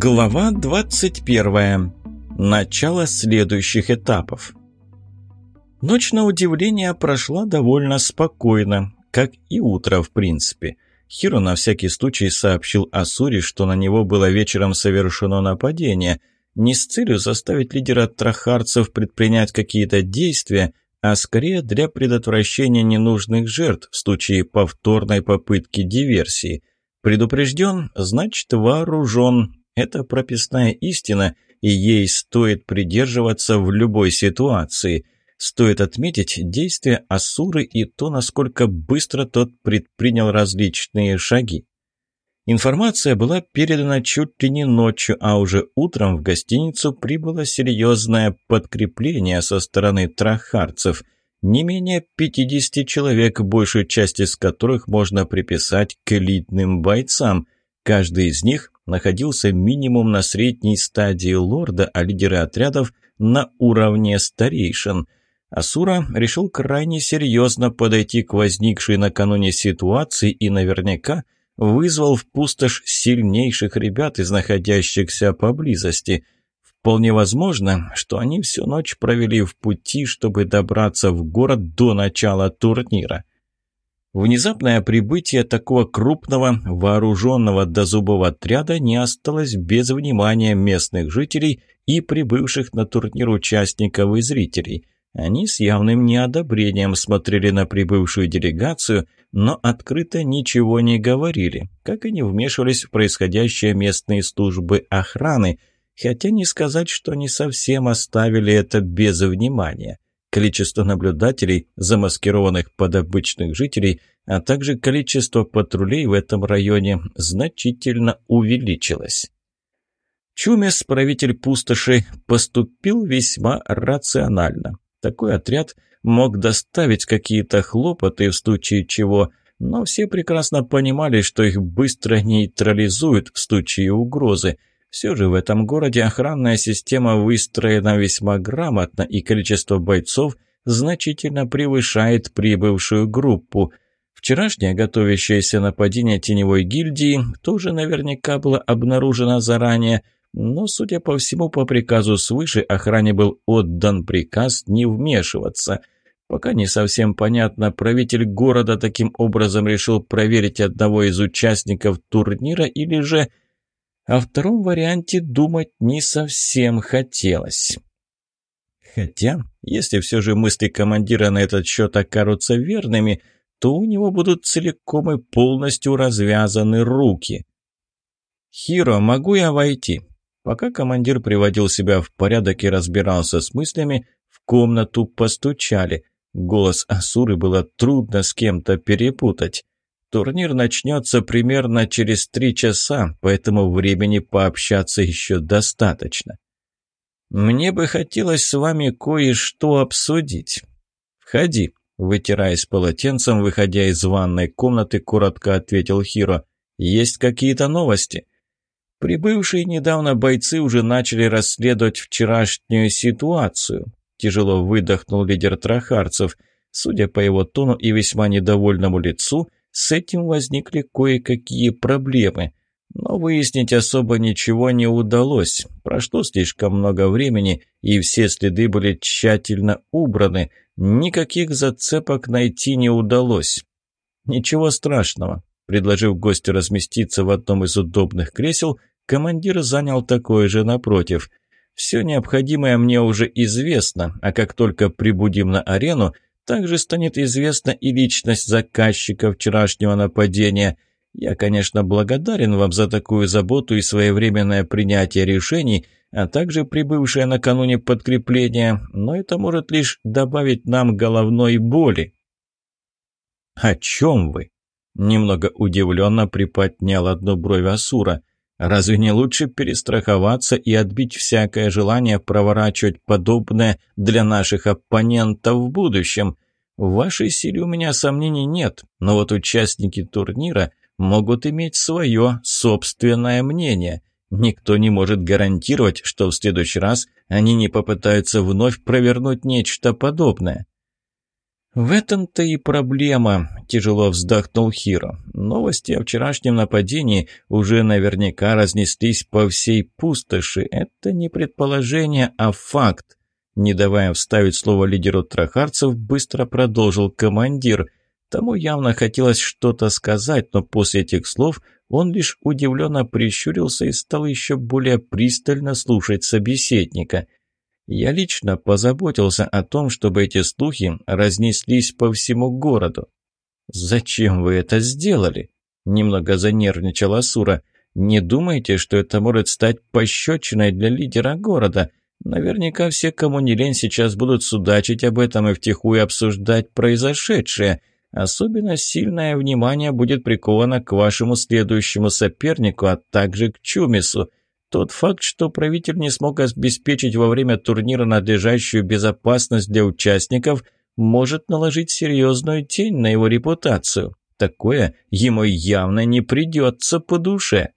Глава 21. Начало следующих этапов. Ночь, на удивление, прошла довольно спокойно, как и утро, в принципе. Хиро на всякий случай сообщил Асури, что на него было вечером совершено нападение, не с целью заставить лидера трахарцев предпринять какие-то действия, а скорее для предотвращения ненужных жертв в случае повторной попытки диверсии. Предупрежден, значит вооружен, это прописная истина, и ей стоит придерживаться в любой ситуации. Стоит отметить действия Асуры и то, насколько быстро тот предпринял различные шаги. Информация была передана чуть ли не ночью, а уже утром в гостиницу прибыло серьезное подкрепление со стороны трахарцев. Не менее 50 человек, большую часть из которых можно приписать к элитным бойцам. Каждый из них находился минимум на средней стадии лорда, а лидеры отрядов на уровне старейшин. Асура решил крайне серьезно подойти к возникшей накануне ситуации и наверняка вызвал в пустошь сильнейших ребят из находящихся поблизости. Вполне возможно, что они всю ночь провели в пути, чтобы добраться в город до начала турнира. Внезапное прибытие такого крупного, вооруженного до зубов отряда не осталось без внимания местных жителей и прибывших на турнир участников и зрителей. Они с явным неодобрением смотрели на прибывшую делегацию, но открыто ничего не говорили, как и не вмешивались в происходящее местные службы охраны, хотя не сказать, что они совсем оставили это без внимания. Количество наблюдателей, замаскированных под обычных жителей, а также количество патрулей в этом районе значительно увеличилось. Чумес, правитель пустоши, поступил весьма рационально. Такой отряд мог доставить какие-то хлопоты в случае чего, но все прекрасно понимали, что их быстро нейтрализуют в случае угрозы – все же в этом городе охранная система выстроена весьма грамотно, и количество бойцов значительно превышает прибывшую группу. Вчерашнее готовящееся нападение теневой гильдии тоже наверняка было обнаружено заранее, но, судя по всему, по приказу свыше охране был отдан приказ не вмешиваться. Пока не совсем понятно, правитель города таким образом решил проверить одного из участников турнира или же о втором варианте думать не совсем хотелось. Хотя, если все же мысли командира на этот счет окажутся верными, то у него будут целиком и полностью развязаны руки. «Хиро, могу я войти?» Пока командир приводил себя в порядок и разбирался с мыслями, в комнату постучали. Голос Асуры было трудно с кем-то перепутать. Турнир начнется примерно через три часа, поэтому времени пообщаться еще достаточно. Мне бы хотелось с вами кое-что обсудить. Входи, вытираясь полотенцем, выходя из ванной комнаты, коротко ответил Хиро. Есть какие-то новости? Прибывшие недавно бойцы уже начали расследовать вчерашнюю ситуацию. Тяжело выдохнул лидер трахарцев. Судя по его тону и весьма недовольному лицу, с этим возникли кое-какие проблемы. Но выяснить особо ничего не удалось. Прошло слишком много времени, и все следы были тщательно убраны. Никаких зацепок найти не удалось. Ничего страшного. Предложив гостю разместиться в одном из удобных кресел, командир занял такое же напротив. «Все необходимое мне уже известно, а как только прибудем на арену, также станет известна и личность заказчика вчерашнего нападения. Я, конечно, благодарен вам за такую заботу и своевременное принятие решений, а также прибывшее накануне подкрепление, но это может лишь добавить нам головной боли». «О чем вы?» Немного удивленно приподнял одну бровь Асура. Разве не лучше перестраховаться и отбить всякое желание проворачивать подобное для наших оппонентов в будущем? В вашей силе у меня сомнений нет, но вот участники турнира могут иметь свое собственное мнение. Никто не может гарантировать, что в следующий раз они не попытаются вновь провернуть нечто подобное. «В этом-то и проблема», – тяжело вздохнул Хиро. «Новости о вчерашнем нападении уже наверняка разнеслись по всей пустоши. Это не предположение, а факт». Не давая вставить слово лидеру трахарцев, быстро продолжил командир. Тому явно хотелось что-то сказать, но после этих слов он лишь удивленно прищурился и стал еще более пристально слушать собеседника. «Я лично позаботился о том, чтобы эти слухи разнеслись по всему городу». «Зачем вы это сделали?» – немного занервничала Сура. «Не думайте, что это может стать пощечиной для лидера города?» Наверняка все, кому не лень, сейчас будут судачить об этом и втихую обсуждать произошедшее. Особенно сильное внимание будет приковано к вашему следующему сопернику, а также к Чумису. Тот факт, что правитель не смог обеспечить во время турнира надлежащую безопасность для участников, может наложить серьезную тень на его репутацию. Такое ему явно не придется по душе.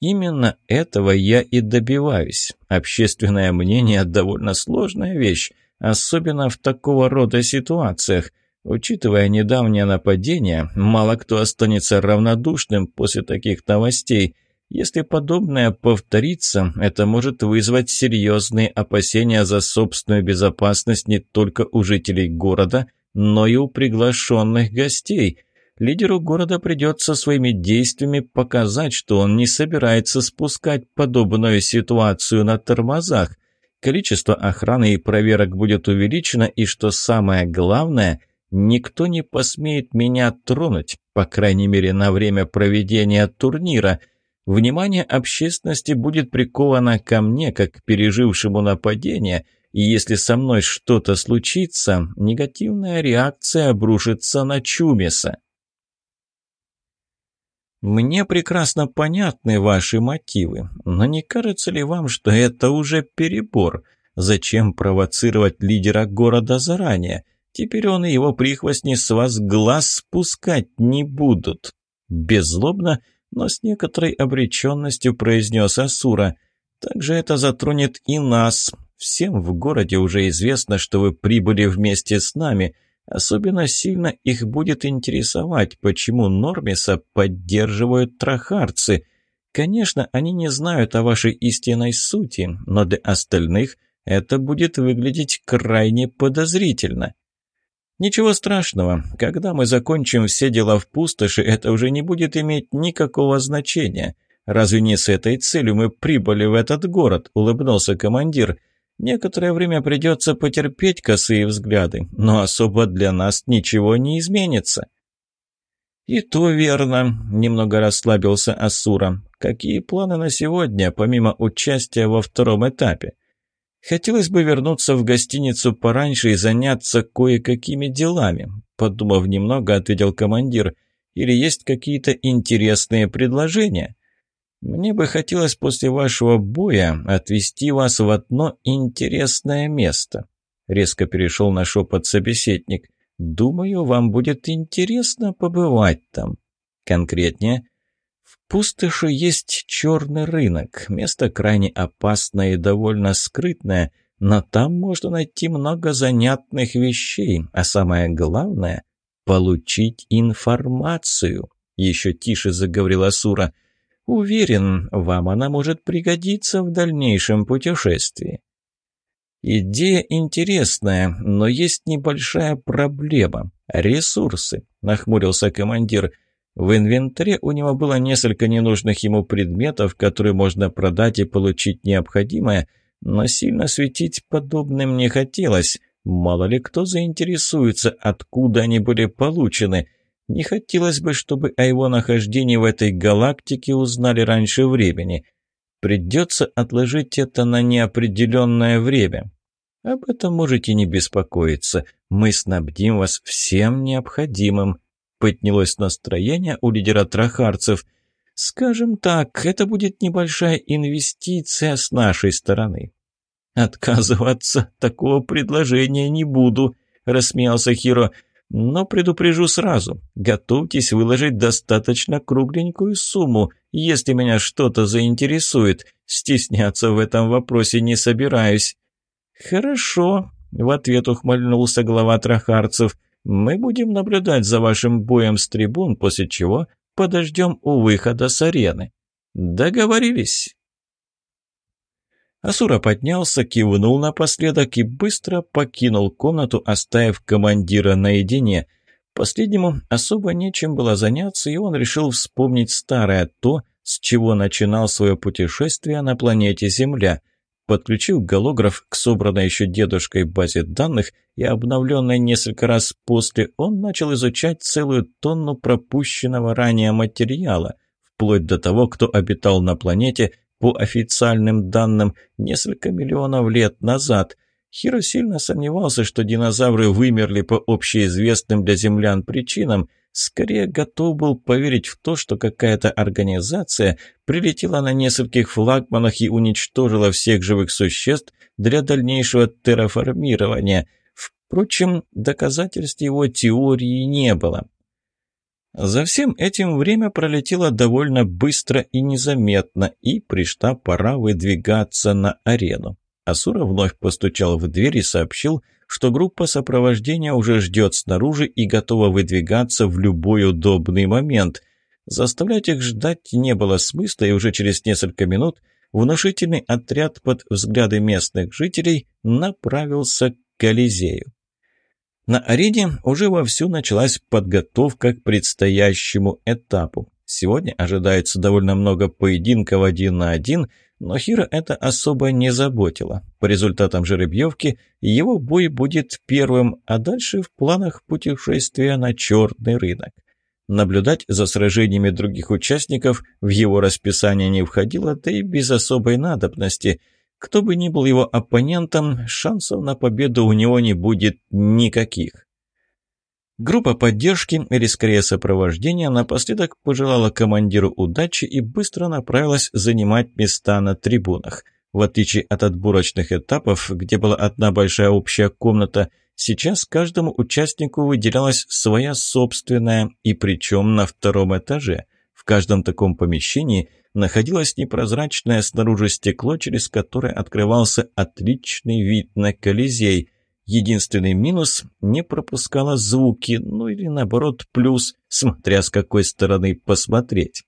Именно этого я и добиваюсь. Общественное мнение – довольно сложная вещь, особенно в такого рода ситуациях. Учитывая недавнее нападение, мало кто останется равнодушным после таких новостей. Если подобное повторится, это может вызвать серьезные опасения за собственную безопасность не только у жителей города, но и у приглашенных гостей – Лидеру города придется своими действиями показать, что он не собирается спускать подобную ситуацию на тормозах. Количество охраны и проверок будет увеличено, и, что самое главное, никто не посмеет меня тронуть, по крайней мере, на время проведения турнира. Внимание общественности будет приковано ко мне, как к пережившему нападение – и если со мной что-то случится, негативная реакция обрушится на Чумиса. «Мне прекрасно понятны ваши мотивы, но не кажется ли вам, что это уже перебор? Зачем провоцировать лидера города заранее? Теперь он и его прихвостни с вас глаз спускать не будут». Беззлобно, но с некоторой обреченностью произнес Асура. «Также это затронет и нас. Всем в городе уже известно, что вы прибыли вместе с нами». Особенно сильно их будет интересовать, почему Нормиса поддерживают трахарцы. Конечно, они не знают о вашей истинной сути, но для остальных это будет выглядеть крайне подозрительно. Ничего страшного, когда мы закончим все дела в пустоши, это уже не будет иметь никакого значения. Разве не с этой целью мы прибыли в этот город, улыбнулся командир. Некоторое время придется потерпеть косые взгляды, но особо для нас ничего не изменится». «И то верно», — немного расслабился Асура. «Какие планы на сегодня, помимо участия во втором этапе?» «Хотелось бы вернуться в гостиницу пораньше и заняться кое-какими делами», — подумав немного, ответил командир. «Или есть какие-то интересные предложения?» Мне бы хотелось после вашего боя отвезти вас в одно интересное место. Резко перешел на шепот собеседник. Думаю, вам будет интересно побывать там. Конкретнее, в пустоши есть черный рынок. Место крайне опасное и довольно скрытное, но там можно найти много занятных вещей, а самое главное — получить информацию. Еще тише заговорила Сура — Уверен, вам она может пригодиться в дальнейшем путешествии. Идея интересная, но есть небольшая проблема. Ресурсы, нахмурился командир. В инвентаре у него было несколько ненужных ему предметов, которые можно продать и получить необходимое, но сильно светить подобным не хотелось. Мало ли кто заинтересуется, откуда они были получены – не хотелось бы, чтобы о его нахождении в этой галактике узнали раньше времени. Придется отложить это на неопределенное время. Об этом можете не беспокоиться. Мы снабдим вас всем необходимым. Поднялось настроение у лидера трахарцев. Скажем так, это будет небольшая инвестиция с нашей стороны. Отказываться такого предложения не буду, рассмеялся Хиро. Но предупрежу сразу, готовьтесь выложить достаточно кругленькую сумму, если меня что-то заинтересует. Стесняться в этом вопросе не собираюсь». «Хорошо», В ответ ухмыльнулся глава трахарцев. «Мы будем наблюдать за вашим боем с трибун, после чего подождем у выхода с арены». «Договорились». Асура поднялся, кивнул напоследок и быстро покинул комнату, оставив командира наедине. Последнему особо нечем было заняться, и он решил вспомнить старое то, с чего начинал свое путешествие на планете Земля. Подключив голограф к собранной еще дедушкой базе данных и обновленной несколько раз после, он начал изучать целую тонну пропущенного ранее материала, вплоть до того, кто обитал на планете, по официальным данным, несколько миллионов лет назад. Хиро сильно сомневался, что динозавры вымерли по общеизвестным для землян причинам, скорее готов был поверить в то, что какая-то организация прилетела на нескольких флагманах и уничтожила всех живых существ для дальнейшего терраформирования. Впрочем, доказательств его теории не было. За всем этим время пролетело довольно быстро и незаметно, и пришла пора выдвигаться на арену. Асура вновь постучал в дверь и сообщил, что группа сопровождения уже ждет снаружи и готова выдвигаться в любой удобный момент. Заставлять их ждать не было смысла, и уже через несколько минут внушительный отряд под взгляды местных жителей направился к Колизею. На арене уже вовсю началась подготовка к предстоящему этапу. Сегодня ожидается довольно много поединков один на один – но Хира это особо не заботило. По результатам жеребьевки его бой будет первым, а дальше в планах путешествия на черный рынок. Наблюдать за сражениями других участников в его расписание не входило, да и без особой надобности. Кто бы ни был его оппонентом, шансов на победу у него не будет никаких. Группа поддержки, или скорее сопровождения, напоследок пожелала командиру удачи и быстро направилась занимать места на трибунах. В отличие от отборочных этапов, где была одна большая общая комната, сейчас каждому участнику выделялась своя собственная, и причем на втором этаже. В каждом таком помещении находилось непрозрачное снаружи стекло, через которое открывался отличный вид на Колизей – Единственный минус – не пропускала звуки, ну или наоборот плюс, смотря с какой стороны посмотреть.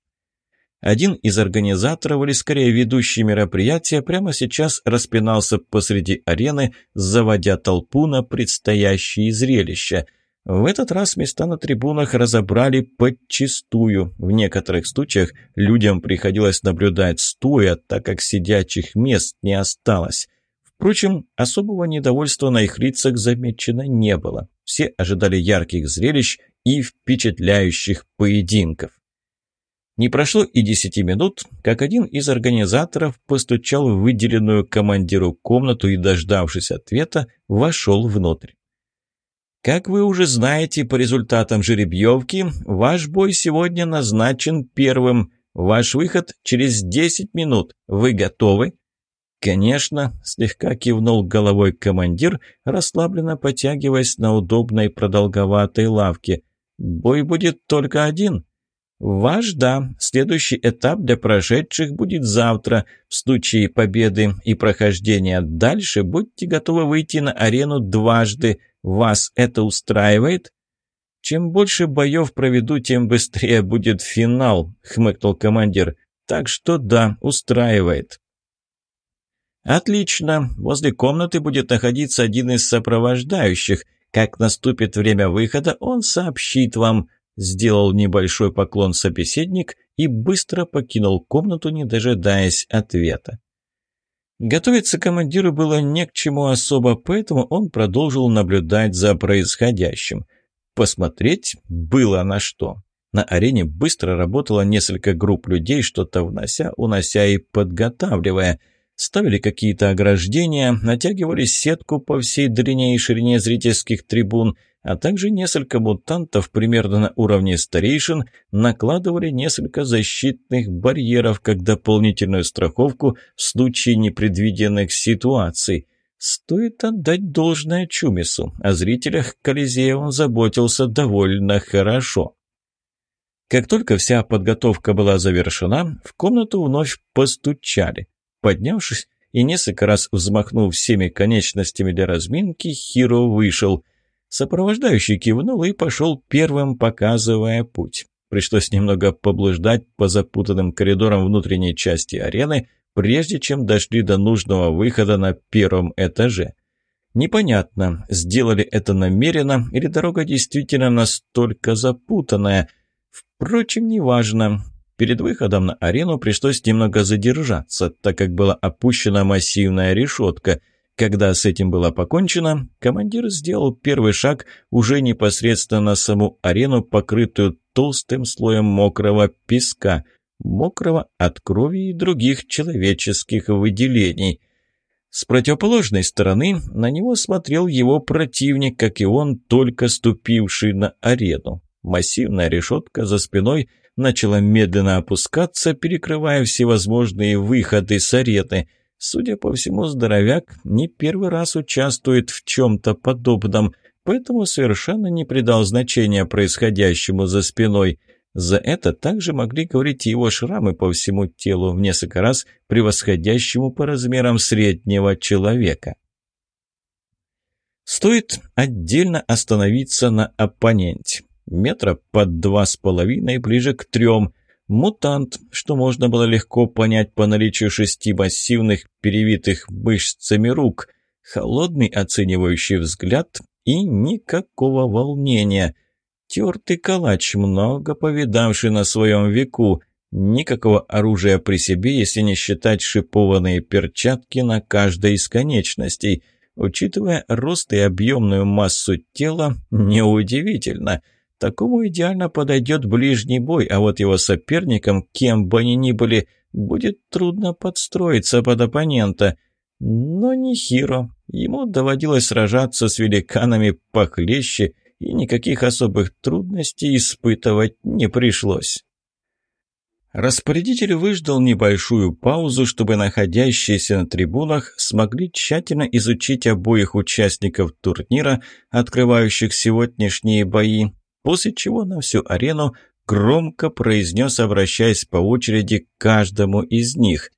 Один из организаторов, или скорее ведущий мероприятия, прямо сейчас распинался посреди арены, заводя толпу на предстоящее зрелище. В этот раз места на трибунах разобрали подчистую. В некоторых случаях людям приходилось наблюдать стоя, так как сидячих мест не осталось. Впрочем, особого недовольства на их лицах замечено не было. Все ожидали ярких зрелищ и впечатляющих поединков. Не прошло и десяти минут, как один из организаторов постучал в выделенную командиру комнату и, дождавшись ответа, вошел внутрь. Как вы уже знаете по результатам жеребьевки, ваш бой сегодня назначен первым. Ваш выход через десять минут. Вы готовы? «Конечно», – слегка кивнул головой командир, расслабленно потягиваясь на удобной продолговатой лавке. «Бой будет только один». «Ваш, да. Следующий этап для прошедших будет завтра. В случае победы и прохождения дальше будьте готовы выйти на арену дважды. Вас это устраивает?» «Чем больше боев проведу, тем быстрее будет финал», — хмыкнул командир. «Так что да, устраивает». «Отлично. Возле комнаты будет находиться один из сопровождающих. Как наступит время выхода, он сообщит вам». Сделал небольшой поклон собеседник и быстро покинул комнату, не дожидаясь ответа. Готовиться командиру было не к чему особо, поэтому он продолжил наблюдать за происходящим. Посмотреть было на что. На арене быстро работало несколько групп людей, что-то внося, унося и подготавливая – ставили какие-то ограждения, натягивали сетку по всей длине и ширине зрительских трибун, а также несколько мутантов примерно на уровне старейшин накладывали несколько защитных барьеров как дополнительную страховку в случае непредвиденных ситуаций. Стоит отдать должное Чумису, о зрителях Колизея он заботился довольно хорошо. Как только вся подготовка была завершена, в комнату вновь постучали. Поднявшись и несколько раз взмахнув всеми конечностями для разминки, Хиро вышел. Сопровождающий кивнул и пошел первым, показывая путь. Пришлось немного поблуждать по запутанным коридорам внутренней части арены, прежде чем дошли до нужного выхода на первом этаже. Непонятно, сделали это намеренно или дорога действительно настолько запутанная. Впрочем, неважно. Перед выходом на арену пришлось немного задержаться, так как была опущена массивная решетка. Когда с этим было покончено, командир сделал первый шаг уже непосредственно на саму арену, покрытую толстым слоем мокрого песка, мокрого от крови и других человеческих выделений. С противоположной стороны на него смотрел его противник, как и он, только ступивший на арену. Массивная решетка за спиной начала медленно опускаться, перекрывая всевозможные выходы с арены. Судя по всему, здоровяк не первый раз участвует в чем-то подобном, поэтому совершенно не придал значения происходящему за спиной – за это также могли говорить его шрамы по всему телу, в несколько раз превосходящему по размерам среднего человека. Стоит отдельно остановиться на оппоненте. Метра под два с половиной, ближе к трем. Мутант, что можно было легко понять по наличию шести массивных, перевитых мышцами рук. Холодный оценивающий взгляд и никакого волнения – Тертый калач, много повидавший на своем веку. Никакого оружия при себе, если не считать шипованные перчатки на каждой из конечностей. Учитывая рост и объемную массу тела, неудивительно. Такому идеально подойдет ближний бой, а вот его соперникам, кем бы они ни были, будет трудно подстроиться под оппонента. Но не Хиро. Ему доводилось сражаться с великанами похлеще и никаких особых трудностей испытывать не пришлось. Распорядитель выждал небольшую паузу, чтобы находящиеся на трибунах смогли тщательно изучить обоих участников турнира, открывающих сегодняшние бои, после чего на всю арену громко произнес, обращаясь по очереди к каждому из них.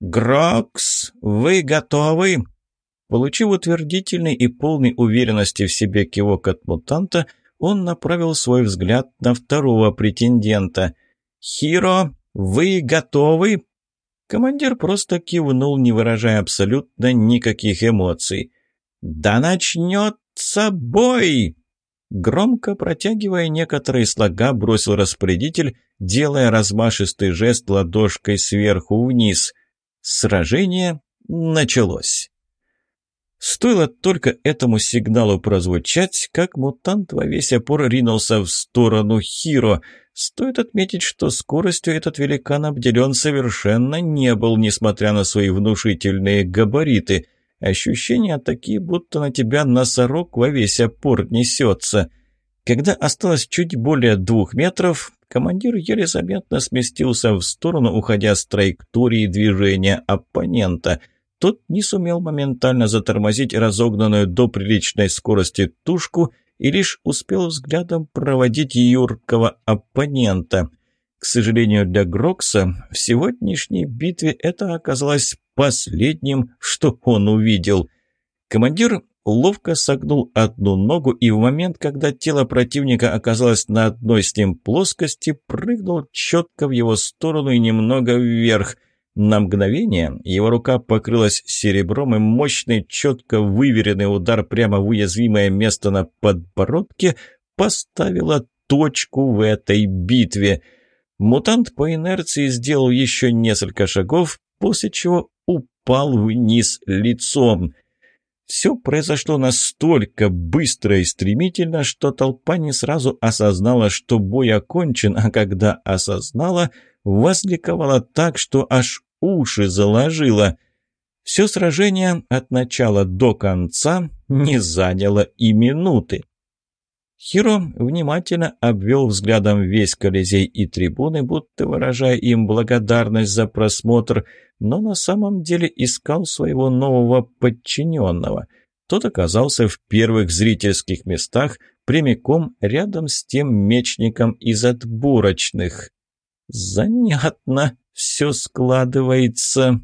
«Грокс, вы готовы?» Получив утвердительный и полный уверенности в себе кивок от мутанта, он направил свой взгляд на второго претендента. «Хиро, вы готовы?» Командир просто кивнул, не выражая абсолютно никаких эмоций. «Да начнется бой!» Громко протягивая некоторые слога, бросил распорядитель, делая размашистый жест ладошкой сверху вниз. Сражение началось. Стоило только этому сигналу прозвучать, как мутант во весь опор ринулся в сторону Хиро. Стоит отметить, что скоростью этот великан обделен совершенно не был, несмотря на свои внушительные габариты. Ощущения такие, будто на тебя носорог во весь опор несется. Когда осталось чуть более двух метров, командир еле заметно сместился в сторону, уходя с траектории движения оппонента – тот не сумел моментально затормозить разогнанную до приличной скорости тушку и лишь успел взглядом проводить юркого оппонента. К сожалению для Грокса, в сегодняшней битве это оказалось последним, что он увидел. Командир ловко согнул одну ногу и в момент, когда тело противника оказалось на одной с ним плоскости, прыгнул четко в его сторону и немного вверх – на мгновение его рука покрылась серебром, и мощный, четко выверенный удар прямо в уязвимое место на подбородке поставила точку в этой битве. Мутант по инерции сделал еще несколько шагов, после чего упал вниз лицом. Все произошло настолько быстро и стремительно, что толпа не сразу осознала, что бой окончен, а когда осознала – возликовала так, что аж уши заложила. Все сражение от начала до конца не заняло и минуты. Хиро внимательно обвел взглядом весь Колизей и трибуны, будто выражая им благодарность за просмотр, но на самом деле искал своего нового подчиненного. Тот оказался в первых зрительских местах, прямиком рядом с тем мечником из отборочных. «Занятно все складывается»,